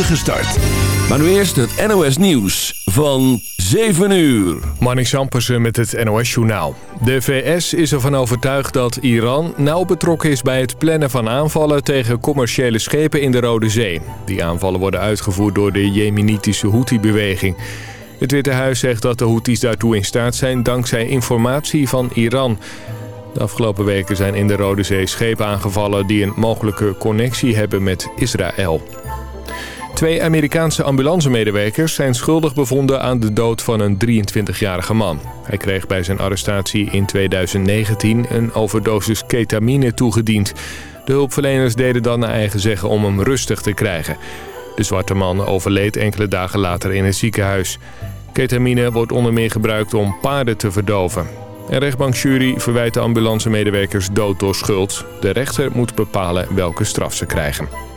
start. Maar nu eerst het NOS Nieuws van 7 uur. Marnik Sampersen met het NOS-journaal. De VS is ervan overtuigd dat Iran nauw betrokken is bij het plannen van aanvallen tegen commerciële schepen in de Rode Zee. Die aanvallen worden uitgevoerd door de Jemenitische Houthi-beweging. Het Witte Huis zegt dat de Houthis daartoe in staat zijn dankzij informatie van Iran. De afgelopen weken zijn in de Rode Zee schepen aangevallen die een mogelijke connectie hebben met Israël. Twee Amerikaanse ambulancemedewerkers zijn schuldig bevonden aan de dood van een 23-jarige man. Hij kreeg bij zijn arrestatie in 2019 een overdosis ketamine toegediend. De hulpverleners deden dan naar eigen zeggen om hem rustig te krijgen. De zwarte man overleed enkele dagen later in het ziekenhuis. Ketamine wordt onder meer gebruikt om paarden te verdoven. Een rechtbankjury verwijt de ambulancemedewerkers dood door schuld. De rechter moet bepalen welke straf ze krijgen.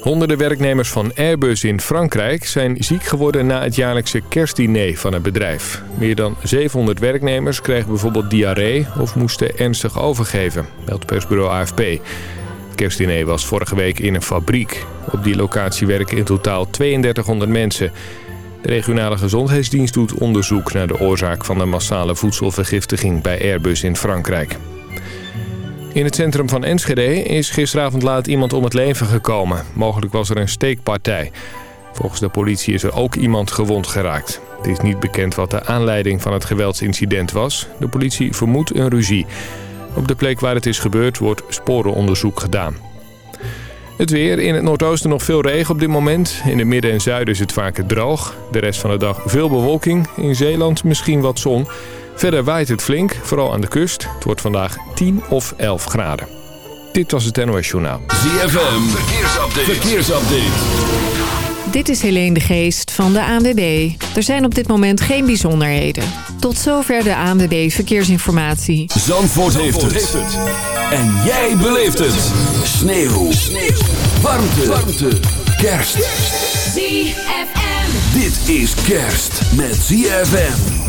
Honderden werknemers van Airbus in Frankrijk zijn ziek geworden na het jaarlijkse kerstdiner van het bedrijf. Meer dan 700 werknemers kregen bijvoorbeeld diarree of moesten ernstig overgeven, meldt persbureau AFP. Het kerstdiner was vorige week in een fabriek. Op die locatie werken in totaal 3200 mensen. De regionale gezondheidsdienst doet onderzoek naar de oorzaak van de massale voedselvergiftiging bij Airbus in Frankrijk. In het centrum van Enschede is gisteravond laat iemand om het leven gekomen. Mogelijk was er een steekpartij. Volgens de politie is er ook iemand gewond geraakt. Het is niet bekend wat de aanleiding van het geweldsincident was. De politie vermoedt een ruzie. Op de plek waar het is gebeurd wordt sporenonderzoek gedaan. Het weer. In het noordoosten nog veel regen op dit moment. In het midden en zuiden is het vaker droog. De rest van de dag veel bewolking. In Zeeland misschien wat zon. Verder waait het flink, vooral aan de kust. Het wordt vandaag 10 of 11 graden. Dit was het NOS Journaal. ZFM. Verkeersupdate. Verkeersupdate. Dit is Helene de Geest van de ANWB. Er zijn op dit moment geen bijzonderheden. Tot zover de ANWB Verkeersinformatie. Zandvoort, heeft, het. En jij beleeft het. Sneeuw. Sneeuw. Warmte. Warmte. Kerst. ZFM. Dit is kerst met ZFM.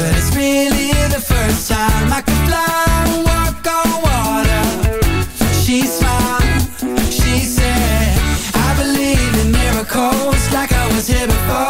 but it's really the first time I could fly and walk on water. She smiled, she said I believe in miracles like I was here before.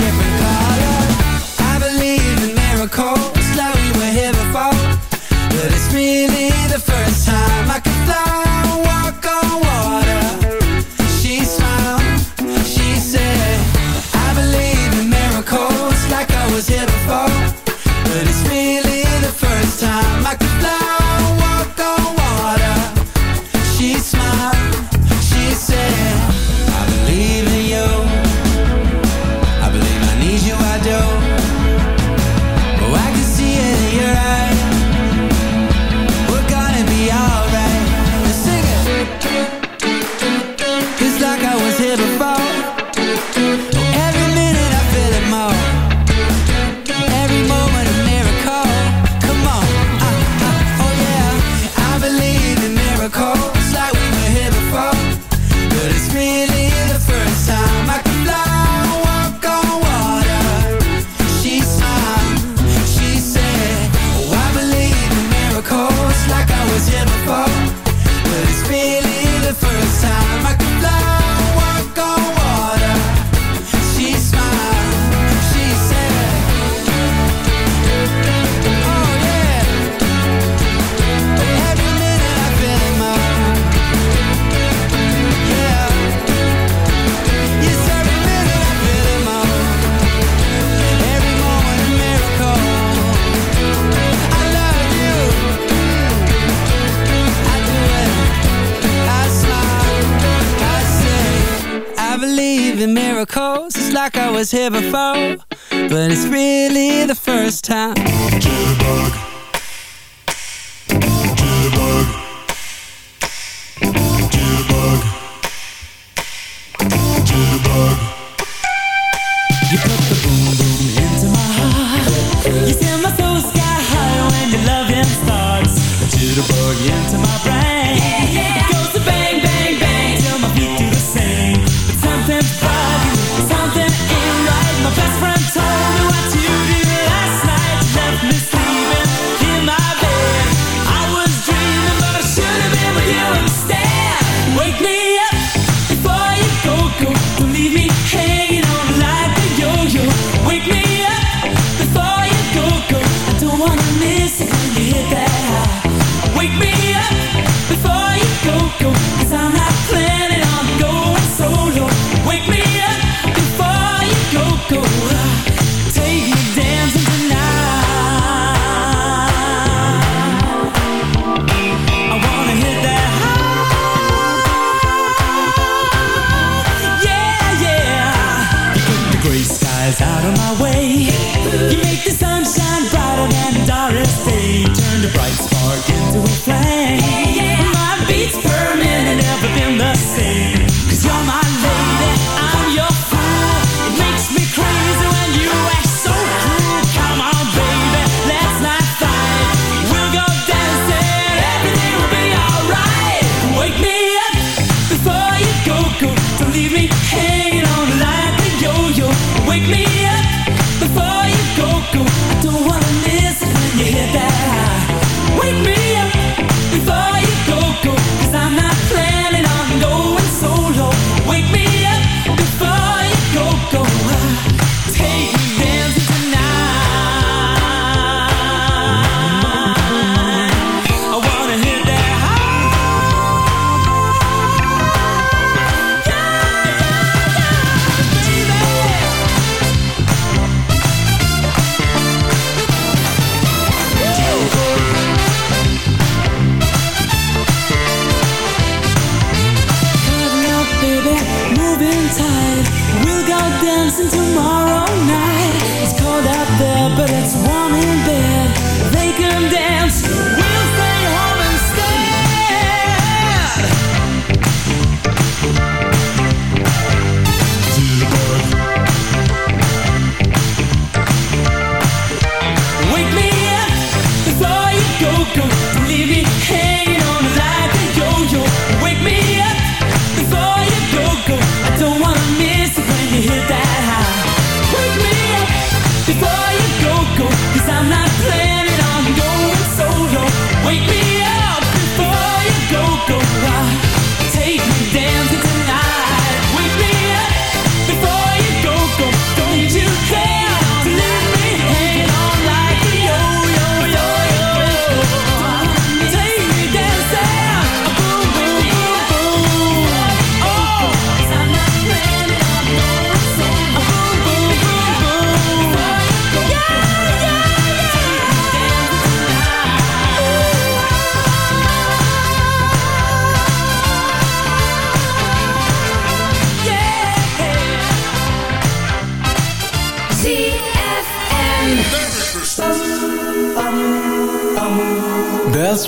have a fire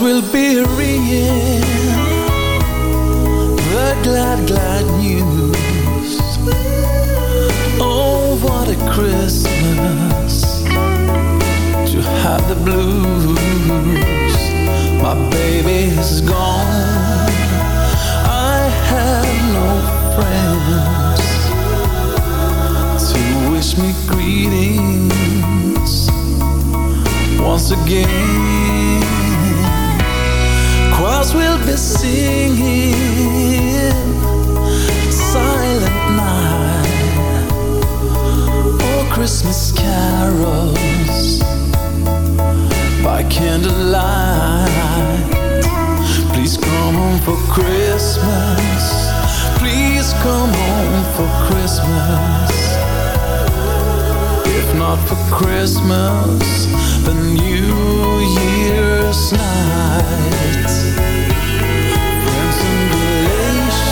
will for Christmas the New Year's night. Friends and relations,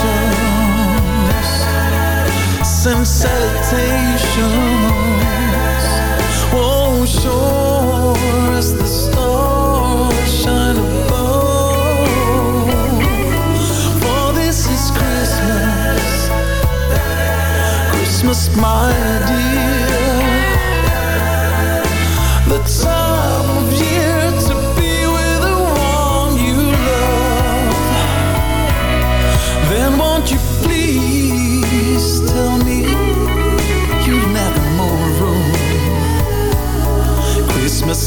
send salutations. Oh, sure as the stars shine above. oh, this is Christmas, Christmas, my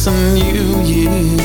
some new year.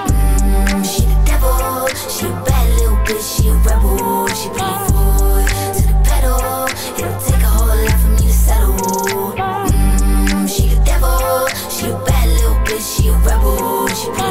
She a rebel. She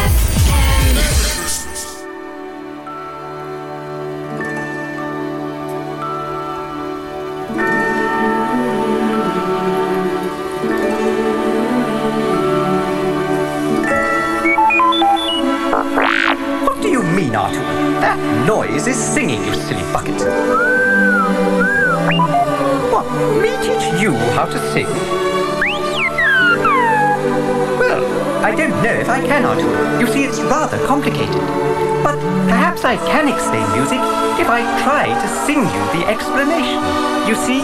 Try to sing you the explanation. You see,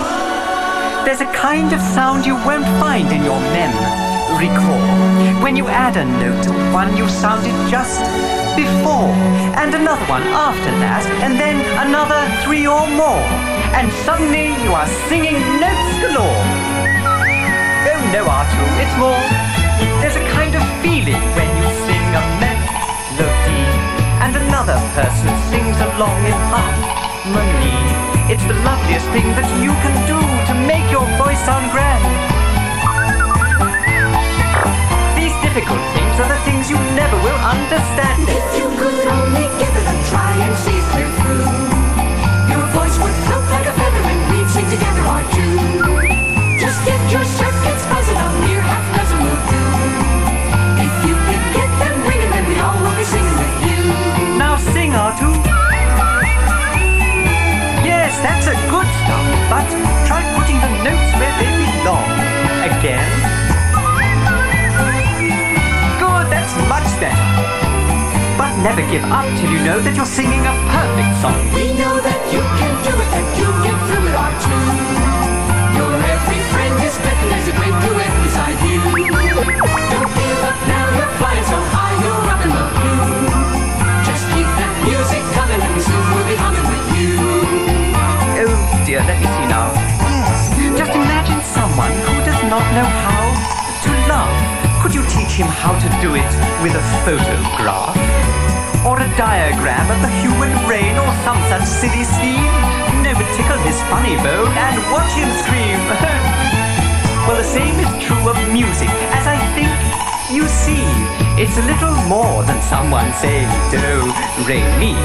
there's a kind of sound you won't find in your mem. Recall, when you add a note to one you sounded just before, and another one after that, and then another three or more, and suddenly you are singing notes galore. Oh no, Artoo, it's more. There's a kind of feeling when you sing a melody, and another person sings along in harmony. It's the loveliest thing that you can do to make your voice sound grand. Never give up till you know that you're singing a perfect song. We know that you can do it, that you get through it, our tune. Your every friend is betting there's a great duet beside you. Don't give up now, you're flying so high, you're up in the blue. Just keep that music coming and soon we'll be humming with you. Oh dear, let me see now. Yes, just imagine someone who does not know how to laugh. Could you teach him how to do it with a photograph? Or a diagram of the human brain or some such silly scheme? No, but tickle his funny bone and watch him scream. well, the same is true of music, as I think you see. It's a little more than someone saying do, re, mi.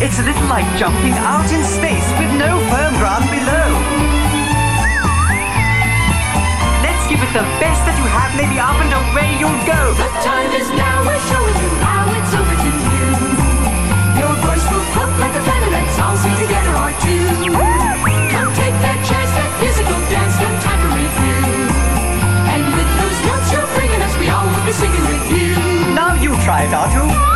It's a little like jumping out in space with no firm ground below. Give it the best that you have, maybe up and away you'll go. The time is now, we're showing you how it's over to you. Your voice will float like a feather, let's all sing together our tune. Come take that chance, that musical dance, no time for review. And with those notes you're bringing us, we all will be singing with you. Now you try it, Artoo.